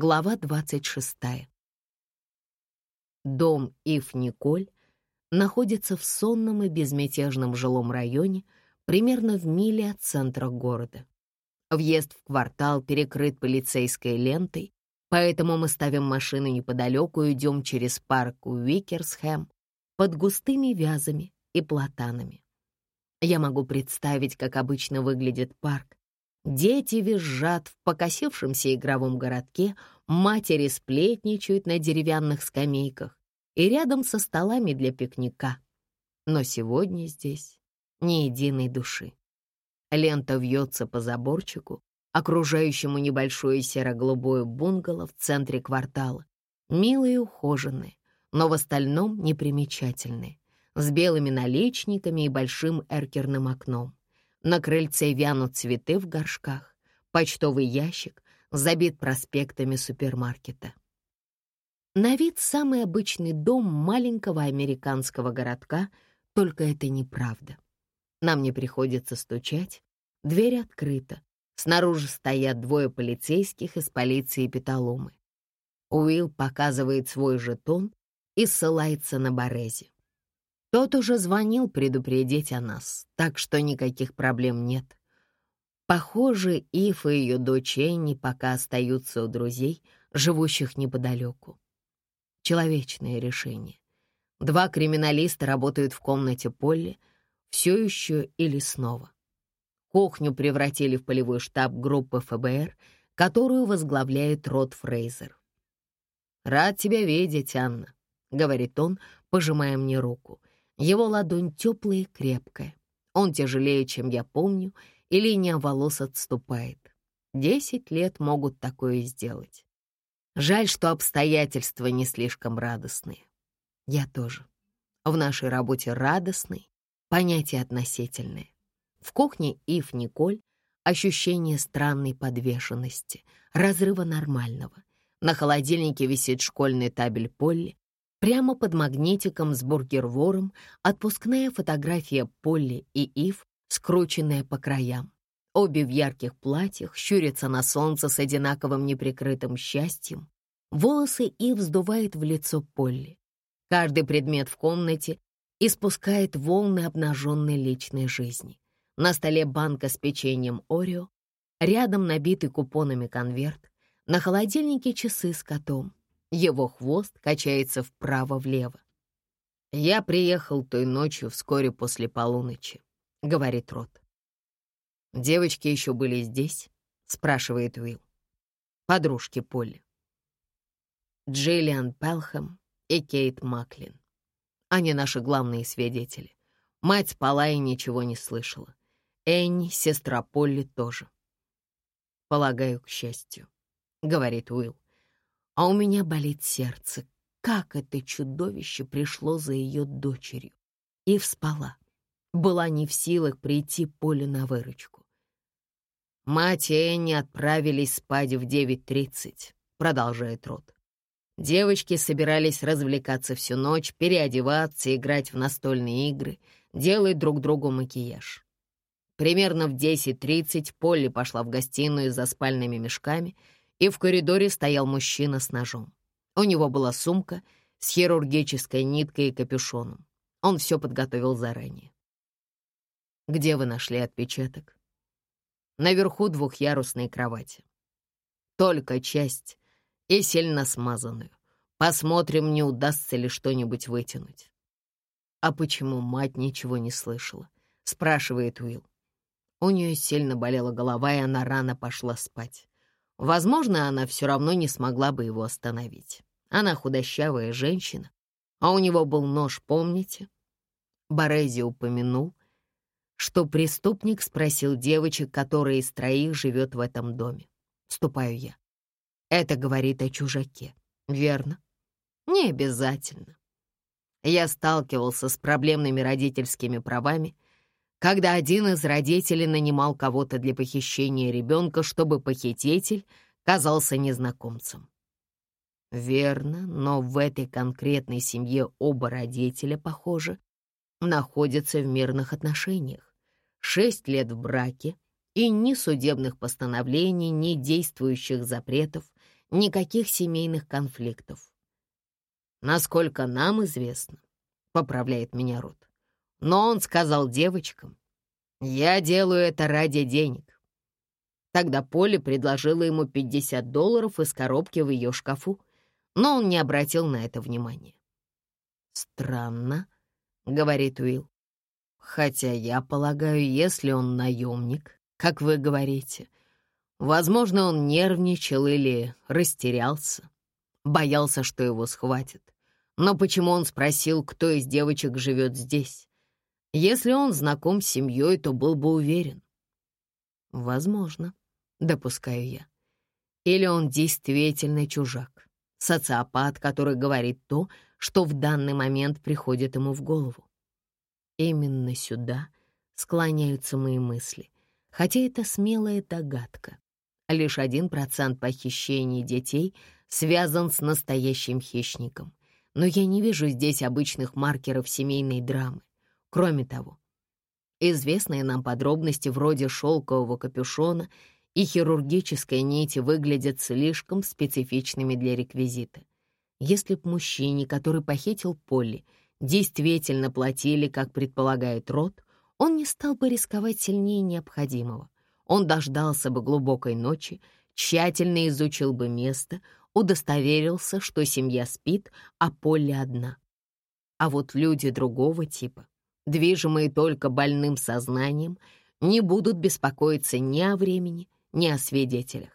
Глава 26. Дом Ив Николь находится в сонном и безмятежном жилом районе, примерно в миле от центра города. Въезд в квартал перекрыт полицейской лентой, поэтому мы ставим машину неподалеку и идем через парк Уикерсхэм под густыми вязами и платанами. Я могу представить, как обычно выглядит парк, Дети визжат в покосившемся игровом городке, матери сплетничают на деревянных скамейках и рядом со столами для пикника. Но сегодня здесь ни единой души. Лента вьется по заборчику, окружающему небольшое серо-голубое бунгало в центре квартала. Милые и ухоженные, но в остальном непримечательные, с белыми наличниками и большим эркерным окном. На крыльце вянут цветы в горшках, почтовый ящик забит проспектами супермаркета. На вид самый обычный дом маленького американского городка, только это неправда. Нам не приходится стучать, дверь открыта, снаружи стоят двое полицейских из полиции Петалумы. Уилл показывает свой жетон и ссылается на Борези. Тот уже звонил предупредить о нас, так что никаких проблем нет. Похоже, Ив и ее дочь Энни пока остаются у друзей, живущих неподалеку. Человечное решение. Два криминалиста работают в комнате Полли, все еще или снова. Кухню превратили в полевой штаб группы ФБР, которую возглавляет Рот Фрейзер. «Рад тебя видеть, Анна», — говорит он, пожимая мне руку. Его ладонь теплая и крепкая. Он тяжелее, чем я помню, и линия волос отступает. Десять лет могут такое сделать. Жаль, что обстоятельства не слишком радостные. Я тоже. В нашей работе радостный — понятие относительное. В кухне Ив Николь ощущение странной подвешенности, разрыва нормального. На холодильнике висит школьный табель Полли, Прямо под магнитиком с бургервором отпускная фотография Полли и Ив, скрученная по краям. Обе в ярких платьях щурятся на солнце с одинаковым неприкрытым счастьем. Волосы Ив сдувает в лицо Полли. Каждый предмет в комнате испускает волны обнаженной личной жизни. На столе банка с печеньем Орео, рядом набитый купонами конверт, на холодильнике часы с котом. Его хвост качается вправо-влево. «Я приехал той ночью вскоре после полуночи», — говорит Рот. «Девочки еще были здесь?» — спрашивает Уилл. Подружки Полли. Джиллиан Пелхэм и Кейт Маклин. Они наши главные свидетели. Мать спала и ничего не слышала. Энни, сестра Полли, тоже. «Полагаю, к счастью», — говорит Уилл а у меня болит сердце. Как это чудовище пришло за ее дочерью. И вспала. Была не в силах прийти Поле на выручку. Мать и Энни отправились спать в 9.30, продолжает Рот. Девочки собирались развлекаться всю ночь, переодеваться, играть в настольные игры, делать друг другу макияж. Примерно в 10.30 Полли пошла в гостиную за спальными мешками — и в коридоре стоял мужчина с ножом. У него была сумка с хирургической ниткой и капюшоном. Он все подготовил заранее. «Где вы нашли отпечаток?» «Наверху двухъярусной кровати. Только часть и сильно смазанную. Посмотрим, не удастся ли что-нибудь вытянуть». «А почему мать ничего не слышала?» — спрашивает Уилл. У нее сильно болела голова, и она рано пошла спать. Возможно, она все равно не смогла бы его остановить. Она худощавая женщина, а у него был нож, помните? Борези упомянул, что преступник спросил девочек, которая из троих живет в этом доме. Вступаю я. Это говорит о чужаке, верно? Не обязательно. Я сталкивался с проблемными родительскими правами — когда один из родителей нанимал кого-то для похищения ребенка, чтобы похититель казался незнакомцем. Верно, но в этой конкретной семье оба родителя, похоже, находятся в мирных отношениях. Шесть лет в браке, и ни судебных постановлений, ни действующих запретов никаких семейных конфликтов. Насколько нам известно, поправляет меня Рот. Но он сказал девочкам, я делаю это ради денег. Тогда Полли предложила ему 50 долларов из коробки в ее шкафу, но он не обратил на это внимания. «Странно», — говорит Уилл. «Хотя я полагаю, если он наемник, как вы говорите, возможно, он нервничал или растерялся, боялся, что его схватят. Но почему он спросил, кто из девочек живет здесь? Если он знаком с семьей, то был бы уверен. Возможно, допускаю я. Или он действительно чужак, социопат, который говорит то, что в данный момент приходит ему в голову. Именно сюда склоняются мои мысли, хотя это смелая догадка. Лишь один процент похищений детей связан с настоящим хищником. Но я не вижу здесь обычных маркеров семейной драмы. Кроме того, известные нам подробности вроде шелкового капюшона и хирургической нити выглядят слишком специфичными для реквизита. Если б мужчине, который похитил Полли, действительно платили, как предполагает Рот, он не стал бы рисковать сильнее необходимого. Он дождался бы глубокой ночи, тщательно изучил бы место, удостоверился, что семья спит, а Полли одна. А вот люди другого типа движимые только больным сознанием, не будут беспокоиться ни о времени, ни о свидетелях.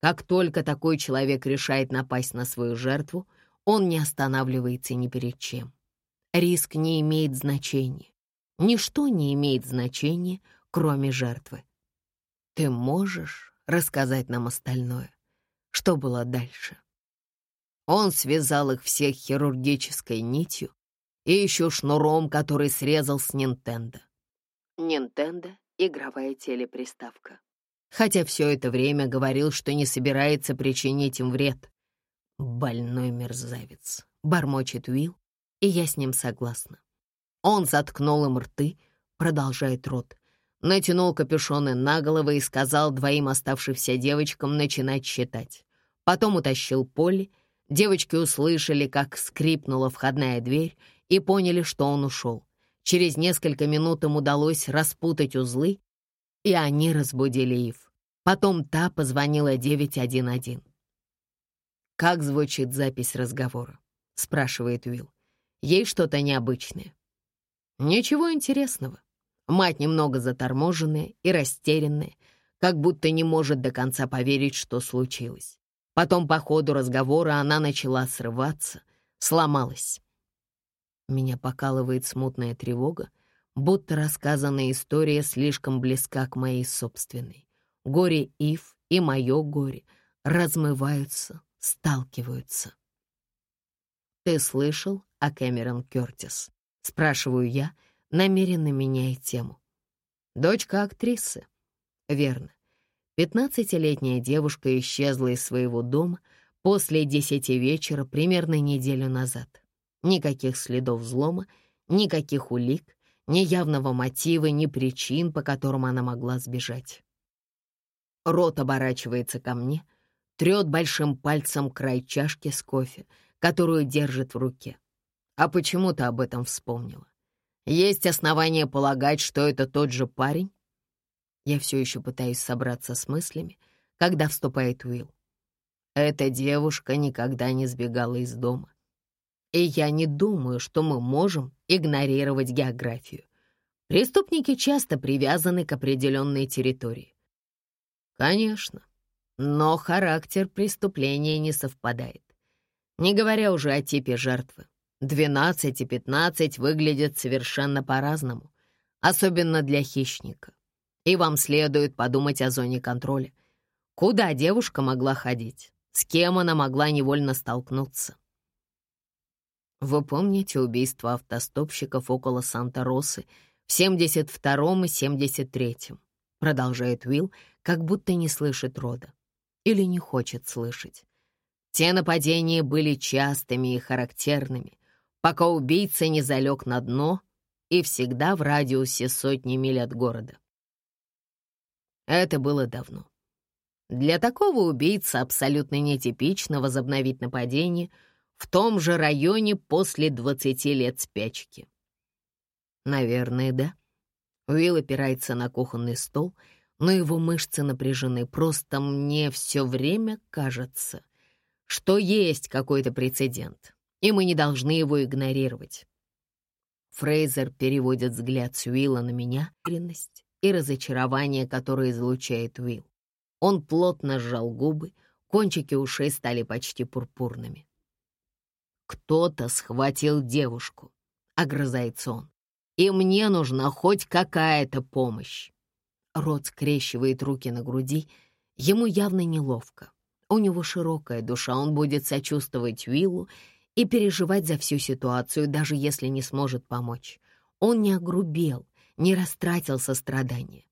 Как только такой человек решает напасть на свою жертву, он не останавливается ни перед чем. Риск не имеет значения. Ничто не имеет значения, кроме жертвы. Ты можешь рассказать нам остальное? Что было дальше? Он связал их всех хирургической нитью и еще шнуром, который срезал с Нинтендо. Нинтендо — игровая телеприставка. Хотя все это время говорил, что не собирается причинить им вред. Больной мерзавец, бормочет Уилл, и я с ним согласна. Он заткнул им рты, продолжает рот, натянул капюшоны на головы и сказал двоим оставшимся девочкам начинать считать. Потом утащил Полли. Девочки услышали, как скрипнула входная дверь, и поняли, что он ушел. Через несколько минут им удалось распутать узлы, и они разбудили Ив. Потом та позвонила 911. «Как звучит запись разговора?» — спрашивает Уилл. «Ей что-то необычное». «Ничего интересного. Мать немного заторможенная и растерянная, как будто не может до конца поверить, что случилось. Потом по ходу разговора она начала срываться, сломалась. Меня покалывает смутная тревога, будто рассказанная история слишком близка к моей собственной. Горе Ив и мое горе размываются, сталкиваются. «Ты слышал о Кэмерон Кёртис?» — спрашиваю я, намеренно меняя тему. «Дочка актрисы». «Верно. Пятнадцатилетняя девушка исчезла из своего дома после десяти вечера примерно неделю назад. Никаких следов взлома, никаких улик, ни явного мотива, ни причин, по которым она могла сбежать. Рот оборачивается ко мне, трет большим пальцем край чашки с кофе, которую держит в руке. А почему ты об этом вспомнила? Есть основания полагать, что это тот же парень? Я все еще пытаюсь собраться с мыслями, когда вступает Уилл. Эта девушка никогда не сбегала из дома. И я не думаю, что мы можем игнорировать географию. Преступники часто привязаны к определенной территории. Конечно, но характер преступления не совпадает. Не говоря уже о типе жертвы. 12 и 15 выглядят совершенно по-разному, особенно для хищника. И вам следует подумать о зоне контроля. Куда девушка могла ходить? С кем она могла невольно столкнуться? Вы помните убийство автостопщиков около Санта-Росы в 72-м и 73-м? Продолжает Уилл, как будто не слышит рода. Или не хочет слышать. Те нападения были частыми и характерными, пока убийца не залег на дно и всегда в радиусе сотни миль от города. Это было давно. Для такого убийцы абсолютно нетипично возобновить нападение в том же районе после 20 лет спячки. Наверное, да. Уилл опирается на кухонный стол, но его мышцы напряжены. Просто мне все время кажется, что есть какой-то прецедент, и мы не должны его игнорировать. Фрейзер переводит взгляд с Уилла на меня, и разочарование, которое излучает Уилл. Он плотно сжал губы, кончики ушей стали почти пурпурными. «Кто-то схватил девушку», — огрызается он, «и мне нужна хоть какая-то помощь». Рот скрещивает руки на груди, ему явно неловко. У него широкая душа, он будет сочувствовать Уиллу и переживать за всю ситуацию, даже если не сможет помочь. Он не огрубел, не растратил сострадание.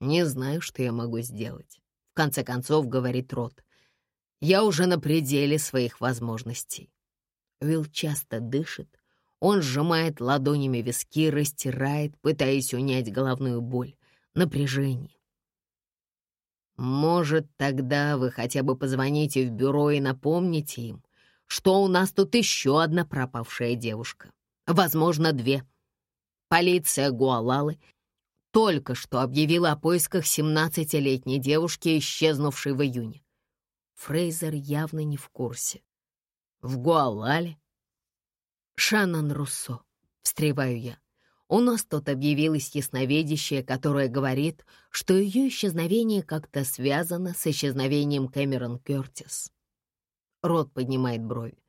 Не знаю, что я могу сделать. В конце концов, говорит Рот. Я уже на пределе своих возможностей. Уилл часто дышит. Он сжимает ладонями виски, растирает, пытаясь унять головную боль, напряжение. Может, тогда вы хотя бы позвоните в бюро и напомните им, что у нас тут еще одна пропавшая девушка. Возможно, две. Полиция Гуалалы только что объявила о поисках 17-летней девушки, исчезнувшей в июне. Фрейзер явно не в курсе. В Гуалале? Шаннон Руссо, встреваю я. У нас тут объявилась ясновидящая, которая говорит, что ее исчезновение как-то связано с исчезновением Кэмерон Кертис. Рот поднимает брови.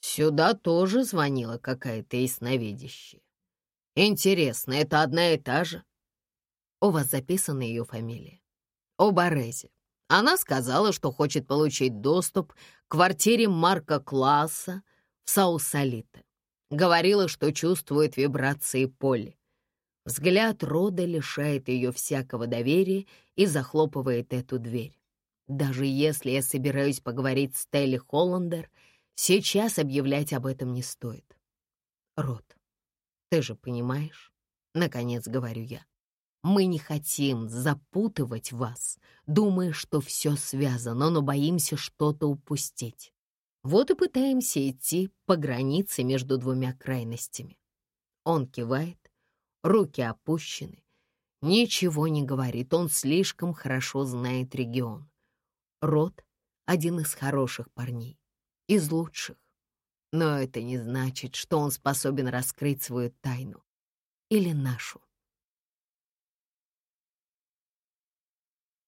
Сюда тоже звонила какая-то ясновидящая. Интересно, это одна и та же? У вас записана ее фамилия. О Борезе. Она сказала, что хочет получить доступ к квартире Марка Класса в Саусалите. Говорила, что чувствует вибрации поля. Взгляд рода лишает ее всякого доверия и захлопывает эту дверь. Даже если я собираюсь поговорить с Телли Холландер, сейчас объявлять об этом не стоит. Род, ты же понимаешь? Наконец говорю я. Мы не хотим запутывать вас, думая, что все связано, но боимся что-то упустить. Вот и пытаемся идти по границе между двумя крайностями. Он кивает, руки опущены, ничего не говорит, он слишком хорошо знает регион. Рот — один из хороших парней, из лучших. Но это не значит, что он способен раскрыть свою тайну или нашу.